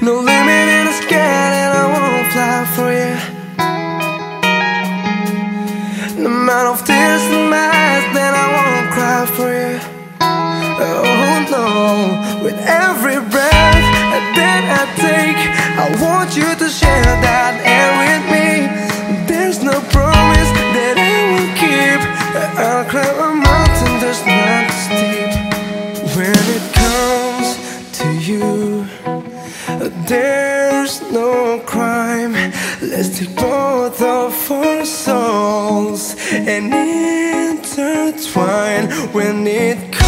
No limit in the sky and I won't fly for you No amount of tears in my eyes then I won't cry for you Oh no With every breath that I take I want you to share that But There's no crime. Let's take both of our souls and intertwine when it comes.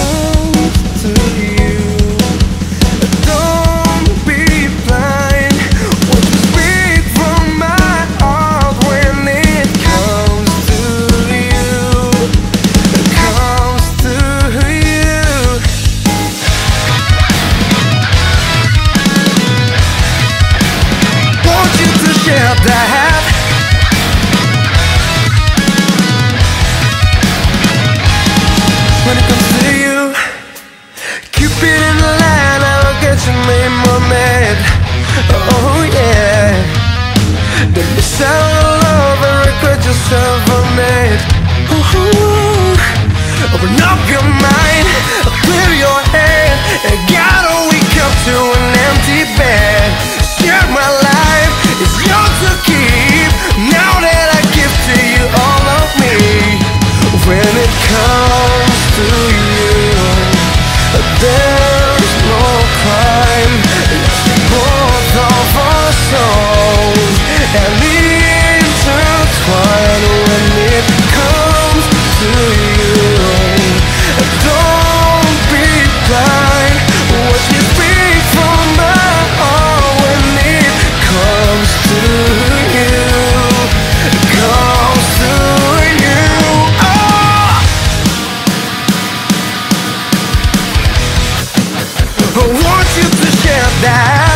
When it comes to you Don't be blind from my heart when it comes to you Comes to you. I want you to share that